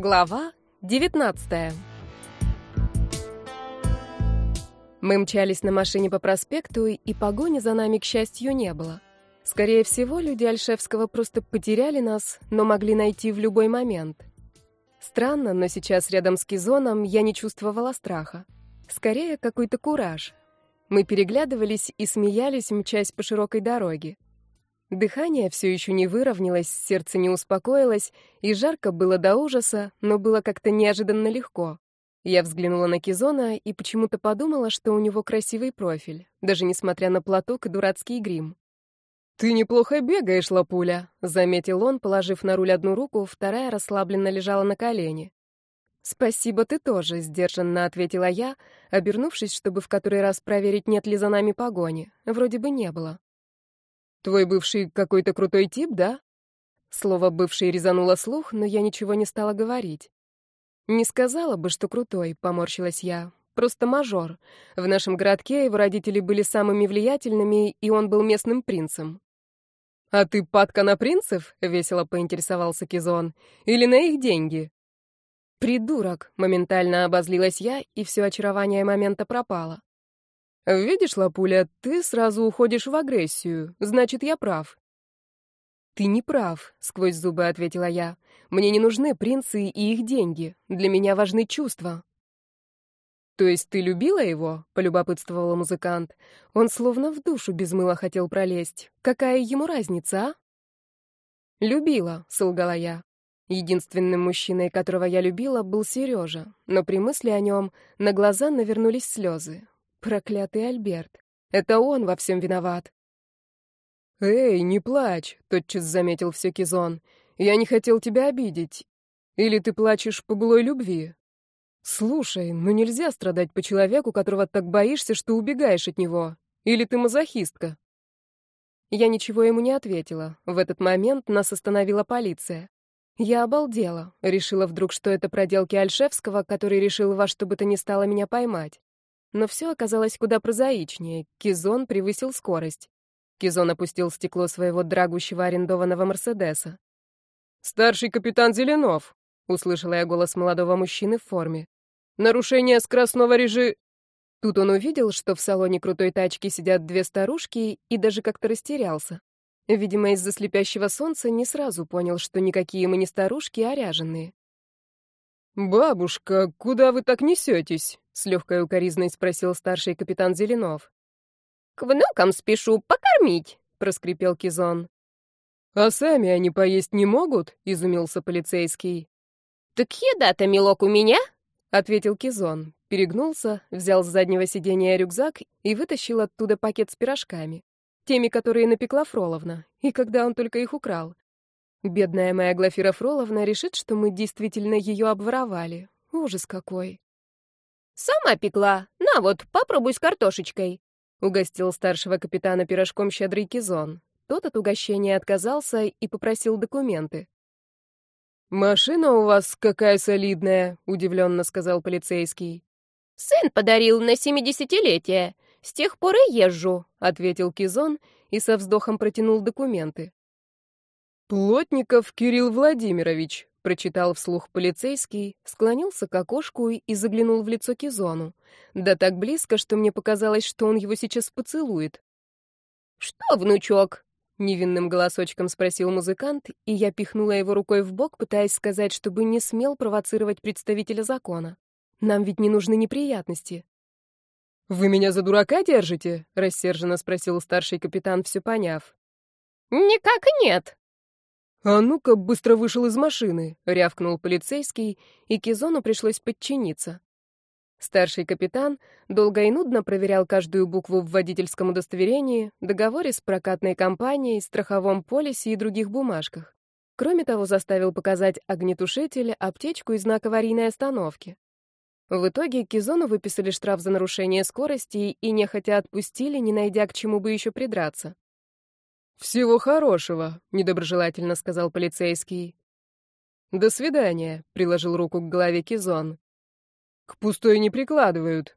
Глава 19 Мы мчались на машине по проспекту, и погони за нами, к счастью, не было. Скорее всего, люди Альшевского просто потеряли нас, но могли найти в любой момент. Странно, но сейчас рядом с Кизоном я не чувствовала страха. Скорее, какой-то кураж. Мы переглядывались и смеялись, мчась по широкой дороге. Дыхание все еще не выровнялось, сердце не успокоилось, и жарко было до ужаса, но было как-то неожиданно легко. Я взглянула на Кизона и почему-то подумала, что у него красивый профиль, даже несмотря на платок и дурацкий грим. «Ты неплохо бегаешь, Лапуля», — заметил он, положив на руль одну руку, вторая расслабленно лежала на колене. «Спасибо, ты тоже», — сдержанно ответила я, обернувшись, чтобы в который раз проверить, нет ли за нами погони. Вроде бы не было. Твой бывший какой-то крутой тип, да? Слово «бывший» резануло слух, но я ничего не стала говорить. Не сказала бы, что крутой, поморщилась я. Просто мажор. В нашем городке его родители были самыми влиятельными, и он был местным принцем. «А ты падка на принцев?» — весело поинтересовался Кизон. «Или на их деньги?» «Придурок!» — моментально обозлилась я, и все очарование момента пропало. «Видишь, Лапуля, ты сразу уходишь в агрессию. Значит, я прав». «Ты не прав», — сквозь зубы ответила я. «Мне не нужны принцы и их деньги. Для меня важны чувства». «То есть ты любила его?» — полюбопытствовал музыкант. Он словно в душу без мыла хотел пролезть. Какая ему разница, а? «Любила», — солгала я. Единственным мужчиной, которого я любила, был Сережа, но при мысли о нем на глаза навернулись слезы. Проклятый Альберт. Это он во всем виноват. «Эй, не плачь», — тотчас заметил все Кизон. «Я не хотел тебя обидеть. Или ты плачешь по былой любви? Слушай, ну нельзя страдать по человеку, которого так боишься, что убегаешь от него. Или ты мазохистка?» Я ничего ему не ответила. В этот момент нас остановила полиция. Я обалдела. Решила вдруг, что это проделки Альшевского, который решил во что бы то ни стало меня поймать. Но все оказалось куда прозаичнее. Кизон превысил скорость. Кизон опустил стекло своего драгущего арендованного Мерседеса. «Старший капитан Зеленов!» — услышала я голос молодого мужчины в форме. «Нарушение скоростного режи...» Тут он увидел, что в салоне крутой тачки сидят две старушки, и даже как-то растерялся. Видимо, из-за слепящего солнца не сразу понял, что никакие мы не старушки, а ряженые. «Бабушка, куда вы так несетесь?» — с легкой укоризной спросил старший капитан Зеленов. «К внукам спешу покормить», — проскрипел Кизон. «А сами они поесть не могут?» — изумился полицейский. «Так еда-то, милок, у меня?» — ответил Кизон. Перегнулся, взял с заднего сиденья рюкзак и вытащил оттуда пакет с пирожками. Теми, которые напекла Фроловна. И когда он только их украл. Бедная моя Глафира Фроловна решит, что мы действительно ее обворовали. Ужас какой. «Сама пекла. На вот, попробуй с картошечкой», — угостил старшего капитана пирожком щедрый Кизон. Тот от угощения отказался и попросил документы. «Машина у вас какая солидная», — удивленно сказал полицейский. «Сын подарил на семидесятилетие. С тех пор и езжу», — ответил Кизон и со вздохом протянул документы. «Плотников Кирилл Владимирович», — прочитал вслух полицейский, склонился к окошку и заглянул в лицо Кизону. Да так близко, что мне показалось, что он его сейчас поцелует. «Что, внучок?» — невинным голосочком спросил музыкант, и я пихнула его рукой в бок, пытаясь сказать, чтобы не смел провоцировать представителя закона. Нам ведь не нужны неприятности. «Вы меня за дурака держите?» — рассерженно спросил старший капитан, все поняв. «Никак нет», «А ну-ка, быстро вышел из машины!» — рявкнул полицейский, и Кизону пришлось подчиниться. Старший капитан долго и нудно проверял каждую букву в водительском удостоверении, договоре с прокатной компанией, страховом полисе и других бумажках. Кроме того, заставил показать огнетушитель, аптечку и знак аварийной остановки. В итоге Кизону выписали штраф за нарушение скорости и нехотя отпустили, не найдя к чему бы еще придраться. «Всего хорошего», — недоброжелательно сказал полицейский. «До свидания», — приложил руку к голове Кизон. «К пустой не прикладывают».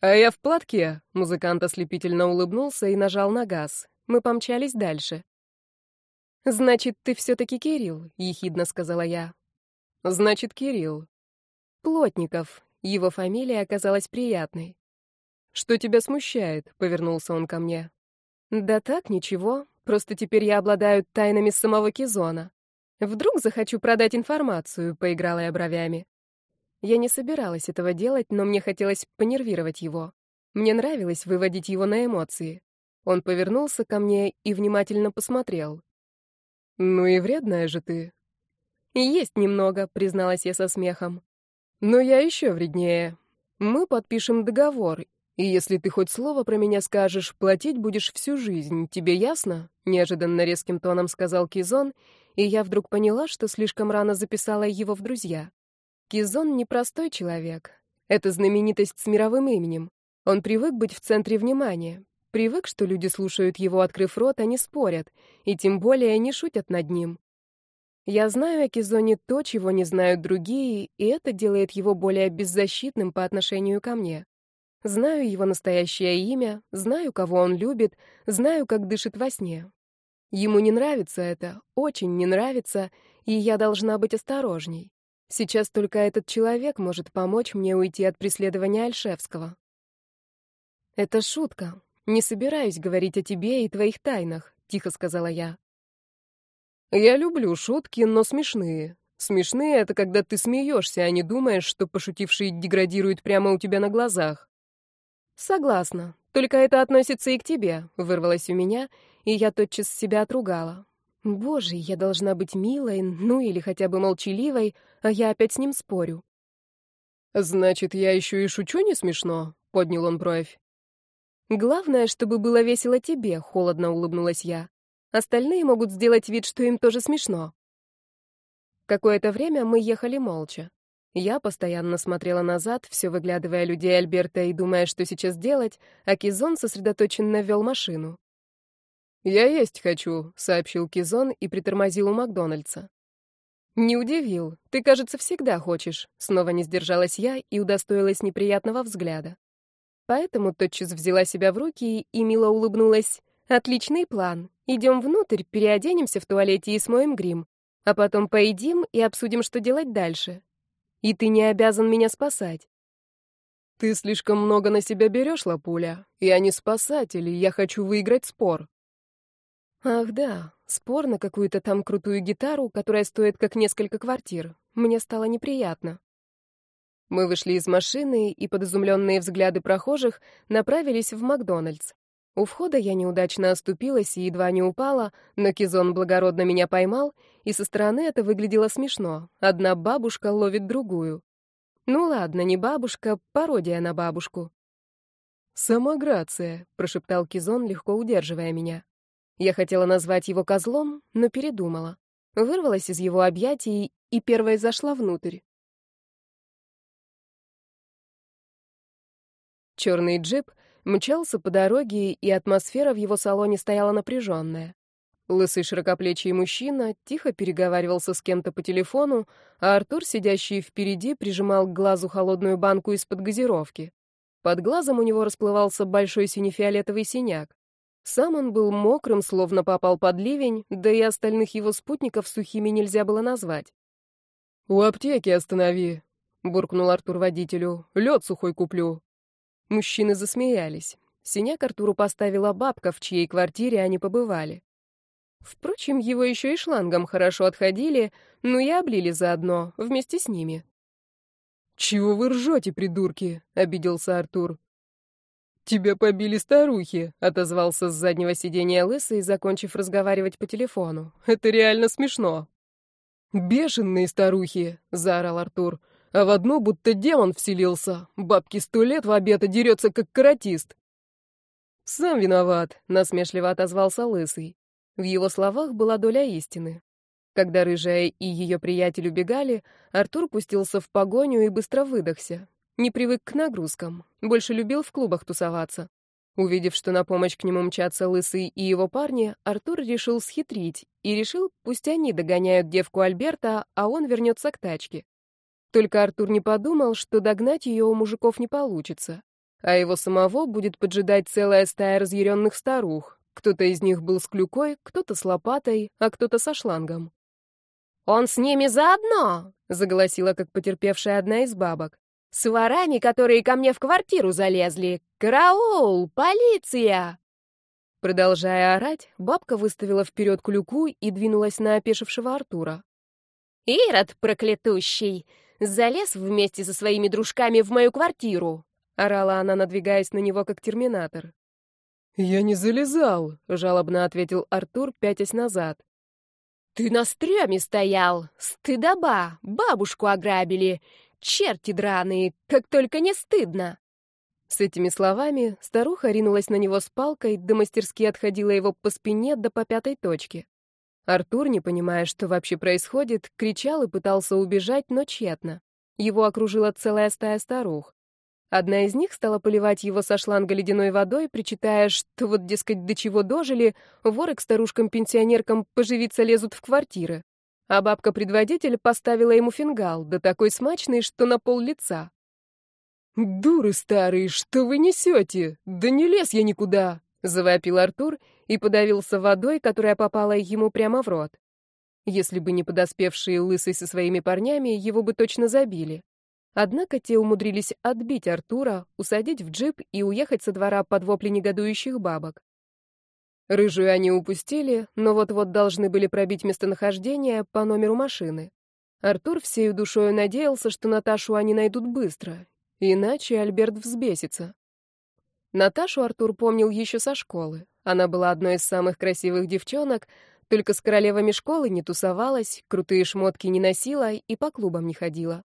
«А я в платке», — музыкант ослепительно улыбнулся и нажал на газ. Мы помчались дальше. «Значит, ты все-таки Кирилл», — ехидно сказала я. Значит, Кирилл. Плотников. Его фамилия оказалась приятной. Что тебя смущает? Повернулся он ко мне. Да так, ничего. Просто теперь я обладаю тайнами самого Кизона. Вдруг захочу продать информацию, поиграла я бровями. Я не собиралась этого делать, но мне хотелось понервировать его. Мне нравилось выводить его на эмоции. Он повернулся ко мне и внимательно посмотрел. «Ну и вредная же ты». «Есть немного», — призналась я со смехом. «Но я еще вреднее. Мы подпишем договор, и если ты хоть слово про меня скажешь, платить будешь всю жизнь. Тебе ясно?» — неожиданно резким тоном сказал Кизон, и я вдруг поняла, что слишком рано записала его в друзья. Кизон — непростой человек. Это знаменитость с мировым именем. Он привык быть в центре внимания, привык, что люди слушают его, открыв рот, а не спорят, и тем более не шутят над ним. Я знаю о Кизоне то, чего не знают другие, и это делает его более беззащитным по отношению ко мне. Знаю его настоящее имя, знаю, кого он любит, знаю, как дышит во сне. Ему не нравится это, очень не нравится, и я должна быть осторожней. Сейчас только этот человек может помочь мне уйти от преследования Альшевского. Это шутка. Не собираюсь говорить о тебе и твоих тайнах, тихо сказала я. Я люблю шутки, но смешные. Смешные — это когда ты смеешься, а не думаешь, что пошутивший деградирует прямо у тебя на глазах. «Согласна. Только это относится и к тебе», — вырвалось у меня, и я тотчас себя отругала. «Боже, я должна быть милой, ну или хотя бы молчаливой, а я опять с ним спорю». «Значит, я еще и шучу не смешно?» — поднял он бровь. «Главное, чтобы было весело тебе», — холодно улыбнулась я. «Остальные могут сделать вид, что им тоже смешно». Какое-то время мы ехали молча. Я постоянно смотрела назад, все выглядывая людей Альберта и думая, что сейчас делать, а Кизон сосредоточенно вел машину. «Я есть хочу», — сообщил Кизон и притормозил у Макдональдса. «Не удивил. Ты, кажется, всегда хочешь». Снова не сдержалась я и удостоилась неприятного взгляда. Поэтому тотчас взяла себя в руки и мило улыбнулась. «Отличный план. Идем внутрь, переоденемся в туалете и смоем грим. А потом поедим и обсудим, что делать дальше. И ты не обязан меня спасать. Ты слишком много на себя берешь, Лапуля. Я не спасатель, и я хочу выиграть спор. Ах да, спор на какую-то там крутую гитару, которая стоит как несколько квартир. Мне стало неприятно. Мы вышли из машины и под изумленные взгляды прохожих направились в Макдональдс. У входа я неудачно оступилась и едва не упала, но Кизон благородно меня поймал, и со стороны это выглядело смешно. Одна бабушка ловит другую. Ну ладно, не бабушка, пародия на бабушку. «Сама Грация», — прошептал Кизон, легко удерживая меня. Я хотела назвать его козлом, но передумала. Вырвалась из его объятий и первой зашла внутрь. Черный джип мчался по дороге, и атмосфера в его салоне стояла напряженная. Лысый широкоплечий мужчина тихо переговаривался с кем-то по телефону, а Артур, сидящий впереди, прижимал к глазу холодную банку из-под газировки. Под глазом у него расплывался большой сине-фиолетовый синяк. Сам он был мокрым, словно попал под ливень, да и остальных его спутников сухими нельзя было назвать. «У аптеки останови», — буркнул Артур водителю. «Лед сухой куплю». Мужчины засмеялись. Синяк Артуру поставила бабка, в чьей квартире они побывали. Впрочем, его еще и шлангом хорошо отходили, но и облили заодно, вместе с ними. «Чего вы ржете, придурки?» — обиделся Артур. «Тебя побили старухи», — отозвался с заднего сиденья лысый, закончив разговаривать по телефону. «Это реально смешно». «Бешеные старухи», — заорал Артур а в одну будто демон вселился. Бабки сто лет в обед, а дерется, как каратист. «Сам виноват», — насмешливо отозвался Лысый. В его словах была доля истины. Когда Рыжая и ее приятель убегали, Артур пустился в погоню и быстро выдохся. Не привык к нагрузкам, больше любил в клубах тусоваться. Увидев, что на помощь к нему мчатся Лысый и его парни, Артур решил схитрить и решил, пусть они догоняют девку Альберта, а он вернется к тачке. Только Артур не подумал, что догнать ее у мужиков не получится, а его самого будет поджидать целая стая разъяренных старух. Кто-то из них был с клюкой, кто-то с лопатой, а кто-то со шлангом. «Он с ними заодно!» — заголосила, как потерпевшая одна из бабок. «С ворами, которые ко мне в квартиру залезли! Караул! Полиция!» Продолжая орать, бабка выставила вперед клюку и двинулась на опешившего Артура. «Ирод проклятущий! Залез вместе со своими дружками в мою квартиру!» — орала она, надвигаясь на него, как терминатор. «Я не залезал», — жалобно ответил Артур, пятясь назад. «Ты на стреме стоял! Стыдоба! Бабушку ограбили! Черти драные! Как только не стыдно!» С этими словами старуха ринулась на него с палкой, да мастерски отходила его по спине до по пятой точке. Артур, не понимая, что вообще происходит, кричал и пытался убежать, но тщетно. Его окружила целая стая старух. Одна из них стала поливать его со шланга ледяной водой, причитая, что вот, дескать, до чего дожили, воры к старушкам-пенсионеркам поживиться лезут в квартиры. А бабка-предводитель поставила ему фингал, да такой смачный, что на пол лица. «Дуры старые, что вы несете? Да не лез я никуда!» — завопил Артур и подавился водой, которая попала ему прямо в рот. Если бы не подоспевшие лысый со своими парнями, его бы точно забили. Однако те умудрились отбить Артура, усадить в джип и уехать со двора под вопли негодующих бабок. Рыжую они упустили, но вот-вот должны были пробить местонахождение по номеру машины. Артур всею душою надеялся, что Наташу они найдут быстро, иначе Альберт взбесится. Наташу Артур помнил еще со школы. Она была одной из самых красивых девчонок, только с королевами школы не тусовалась, крутые шмотки не носила и по клубам не ходила.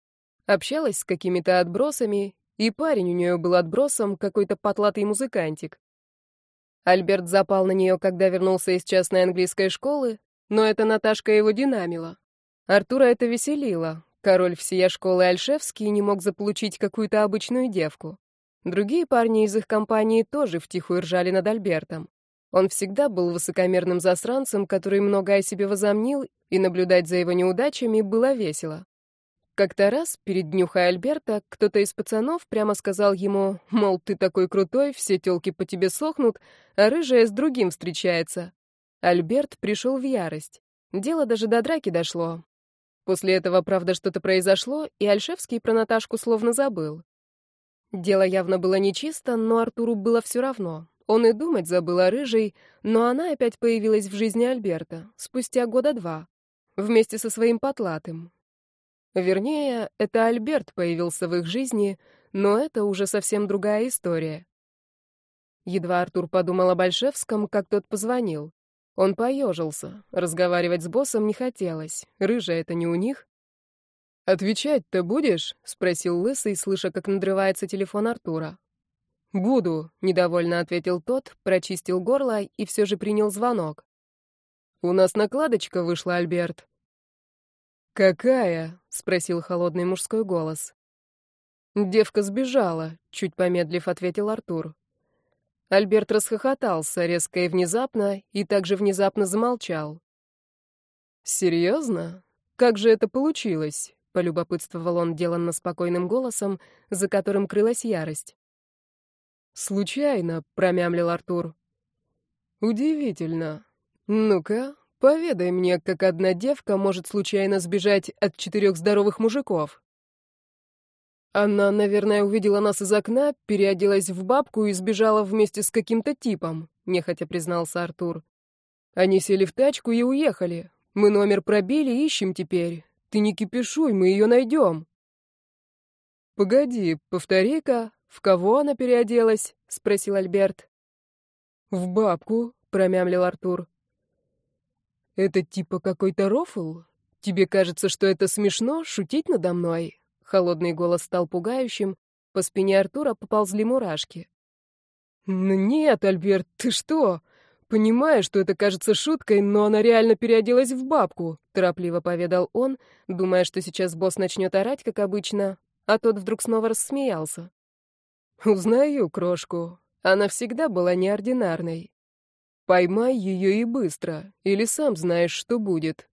Общалась с какими-то отбросами, и парень у нее был отбросом, какой-то потлатый музыкантик. Альберт запал на нее, когда вернулся из частной английской школы, но эта Наташка его динамила. Артура это веселило. Король всея школы Альшевский не мог заполучить какую-то обычную девку. Другие парни из их компании тоже втихую ржали над Альбертом. Он всегда был высокомерным засранцем, который много о себе возомнил, и наблюдать за его неудачами было весело. Как-то раз, перед днюхой Альберта, кто-то из пацанов прямо сказал ему, мол, ты такой крутой, все тёлки по тебе сохнут, а рыжая с другим встречается. Альберт пришел в ярость. Дело даже до драки дошло. После этого, правда, что-то произошло, и Альшевский про Наташку словно забыл. Дело явно было нечисто, но Артуру было все равно. Он и думать забыл о рыжей, но она опять появилась в жизни Альберта, спустя года два, вместе со своим потлатым, Вернее, это Альберт появился в их жизни, но это уже совсем другая история. Едва Артур подумал о Большевском, как тот позвонил. Он поежился. Разговаривать с боссом не хотелось. Рыжая это не у них. «Отвечать-то будешь?» — спросил Лысый, слыша, как надрывается телефон Артура. «Буду», — недовольно ответил тот, прочистил горло и все же принял звонок. «У нас накладочка вышла, Альберт». «Какая?» — спросил холодный мужской голос. «Девка сбежала», — чуть помедлив ответил Артур. Альберт расхохотался резко и внезапно, и также внезапно замолчал. «Серьезно? Как же это получилось?» — полюбопытствовал он деланно спокойным голосом, за которым крылась ярость. «Случайно», — промямлил Артур. «Удивительно. Ну-ка, Поведай мне, как одна девка может случайно сбежать от четырех здоровых мужиков. Она, наверное, увидела нас из окна, переоделась в бабку и сбежала вместе с каким-то типом, нехотя признался Артур. Они сели в тачку и уехали. Мы номер пробили, ищем теперь. Ты не кипишуй, мы ее найдем. Погоди, повтори-ка, в кого она переоделась? спросил Альберт. В бабку, промямлил Артур. «Это типа какой-то рофл? Тебе кажется, что это смешно, шутить надо мной?» Холодный голос стал пугающим, по спине Артура поползли мурашки. «Ну нет, Альберт, ты что? Понимаю, что это кажется шуткой, но она реально переоделась в бабку», торопливо поведал он, думая, что сейчас босс начнет орать, как обычно, а тот вдруг снова рассмеялся. «Узнаю крошку. Она всегда была неординарной. Поймай ее и быстро, или сам знаешь, что будет.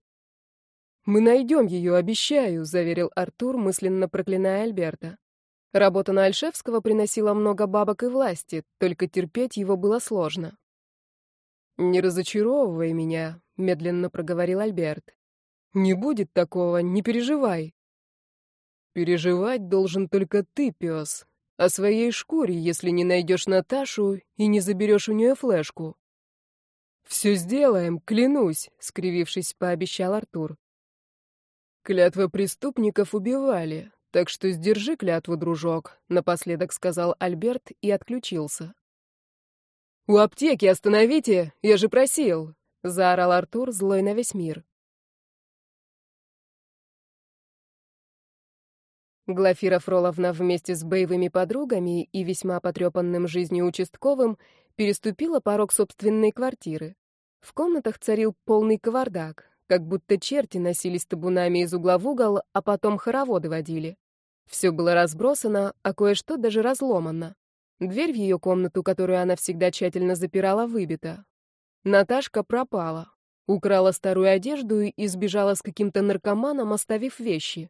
Мы найдем ее, обещаю, заверил Артур, мысленно проклиная Альберта. Работа на Альшевского приносила много бабок и власти, только терпеть его было сложно. «Не разочаровывай меня», — медленно проговорил Альберт. «Не будет такого, не переживай. Переживать должен только ты, пес. О своей шкуре, если не найдешь Наташу и не заберешь у нее флешку. «Все сделаем, клянусь», — скривившись, пообещал Артур. «Клятва преступников убивали, так что сдержи клятву, дружок», — напоследок сказал Альберт и отключился. «У аптеки остановите, я же просил», — заорал Артур, злой на весь мир. Глафира Фроловна вместе с боевыми подругами и весьма потрепанным жизнью участковым переступила порог собственной квартиры. В комнатах царил полный кавардак, как будто черти носились табунами из угла в угол, а потом хороводы водили. Все было разбросано, а кое-что даже разломано. Дверь в ее комнату, которую она всегда тщательно запирала, выбита. Наташка пропала. Украла старую одежду и сбежала с каким-то наркоманом, оставив вещи.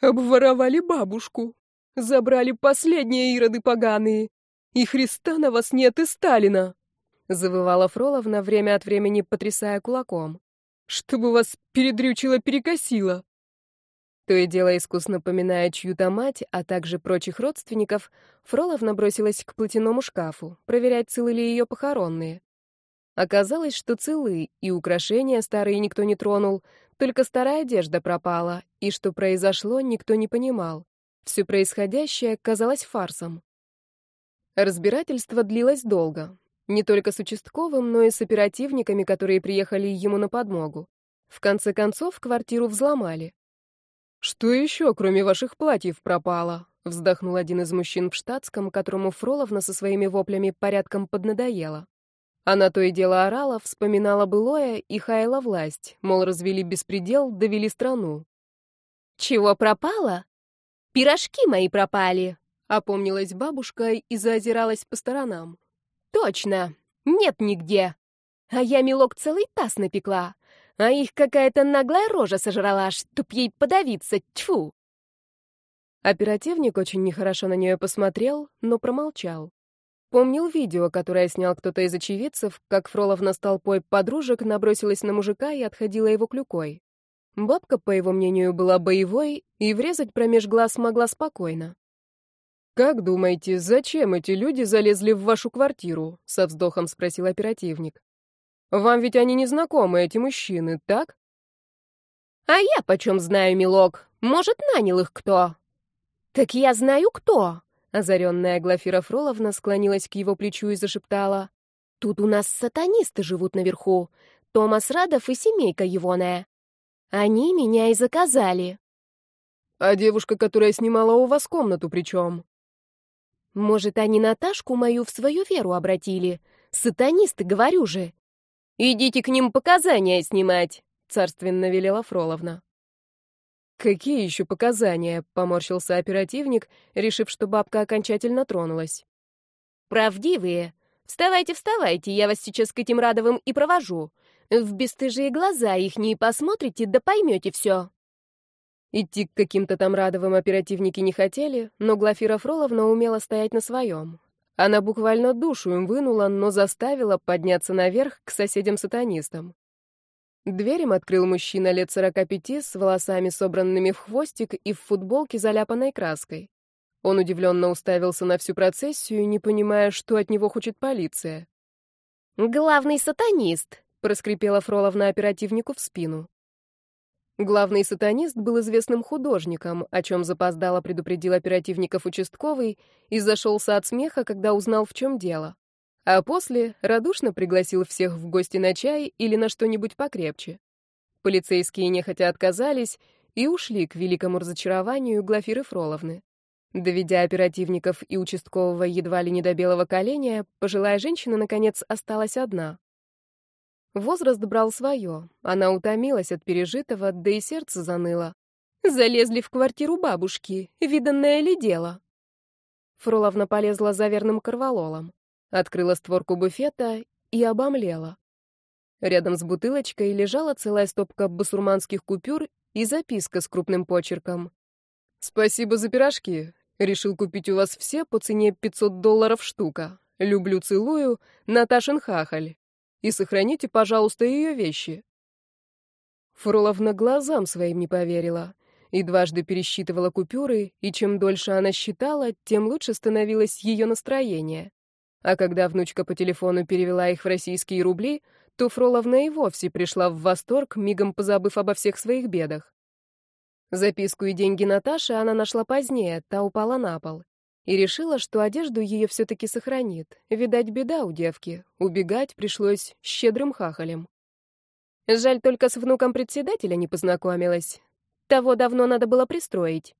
Обворовали бабушку. Забрали последние ироды поганые. И Христа на вас нет, и Сталина. Завывала Фроловна, время от времени потрясая кулаком. Чтобы вас передрючило-перекосило. То и дело искусно поминая чью-то мать, а также прочих родственников, Фроловна бросилась к платяному шкафу, проверять, целы ли ее похоронные. Оказалось, что целы, и украшения старые никто не тронул, только старая одежда пропала, и что произошло, никто не понимал. Все происходящее казалось фарсом. Разбирательство длилось долго. Не только с участковым, но и с оперативниками, которые приехали ему на подмогу. В конце концов, квартиру взломали. «Что еще, кроме ваших платьев, пропало?» — вздохнул один из мужчин в штатском, которому Фроловна со своими воплями порядком поднадоела. Она то и дело орала, вспоминала былое и хаяла власть, мол, развели беспредел, довели страну. «Чего пропало? Пирожки мои пропали!» — опомнилась бабушка и заозиралась по сторонам. «Точно! Нет нигде! А я, милок, целый таз напекла, а их какая-то наглая рожа сожрала, чтоб ей подавиться, тьфу!» Оперативник очень нехорошо на нее посмотрел, но промолчал. Помнил видео, которое снял кто-то из очевидцев, как Фроловна с толпой подружек набросилась на мужика и отходила его клюкой. Бабка, по его мнению, была боевой и врезать промеж глаз могла спокойно. «Как думаете, зачем эти люди залезли в вашу квартиру?» — со вздохом спросил оперативник. «Вам ведь они не знакомы, эти мужчины, так?» «А я почем знаю, милок? Может, нанял их кто?» «Так я знаю, кто!» Озаренная Глафира Фроловна склонилась к его плечу и зашептала. «Тут у нас сатанисты живут наверху. Томас Радов и семейка егоная. Они меня и заказали». «А девушка, которая снимала у вас комнату, при чем?» «Может, они Наташку мою в свою веру обратили? Сатанисты, говорю же». «Идите к ним показания снимать», — царственно велела Фроловна. «Какие еще показания?» — поморщился оперативник, решив, что бабка окончательно тронулась. «Правдивые. Вставайте, вставайте, я вас сейчас к этим Радовым и провожу. В бесстыжие глаза их не посмотрите, да поймете все». Идти к каким-то там Радовым оперативники не хотели, но Глафира Фроловна умела стоять на своем. Она буквально душу им вынула, но заставила подняться наверх к соседям-сатанистам. Дверь им открыл мужчина лет сорока пяти с волосами, собранными в хвостик и в футболке, заляпанной краской. Он удивленно уставился на всю процессию, не понимая, что от него хочет полиция. «Главный сатанист», — проскрипела Фроловна оперативнику в спину. Главный сатанист был известным художником, о чем запоздало предупредил оперативников участковый и зашелся от смеха, когда узнал, в чем дело а после радушно пригласил всех в гости на чай или на что-нибудь покрепче. Полицейские нехотя отказались и ушли к великому разочарованию Глафиры Фроловны. Доведя оперативников и участкового едва ли не до белого коленя, пожилая женщина, наконец, осталась одна. Возраст брал свое, она утомилась от пережитого, да и сердце заныло. Залезли в квартиру бабушки, виданное ли дело? Фроловна полезла за верным корвалолом. Открыла створку буфета и обомлела. Рядом с бутылочкой лежала целая стопка басурманских купюр и записка с крупным почерком. «Спасибо за пирожки. Решил купить у вас все по цене 500 долларов штука. Люблю, целую. Наташин хахаль. И сохраните, пожалуйста, ее вещи». Фроловна глазам своим не поверила. и дважды пересчитывала купюры, и чем дольше она считала, тем лучше становилось ее настроение. А когда внучка по телефону перевела их в российские рубли, то Фроловна и вовсе пришла в восторг, мигом позабыв обо всех своих бедах. Записку и деньги Наташи она нашла позднее, та упала на пол. И решила, что одежду ее все-таки сохранит. Видать, беда у девки. Убегать пришлось щедрым хахалем. Жаль, только с внуком председателя не познакомилась. Того давно надо было пристроить.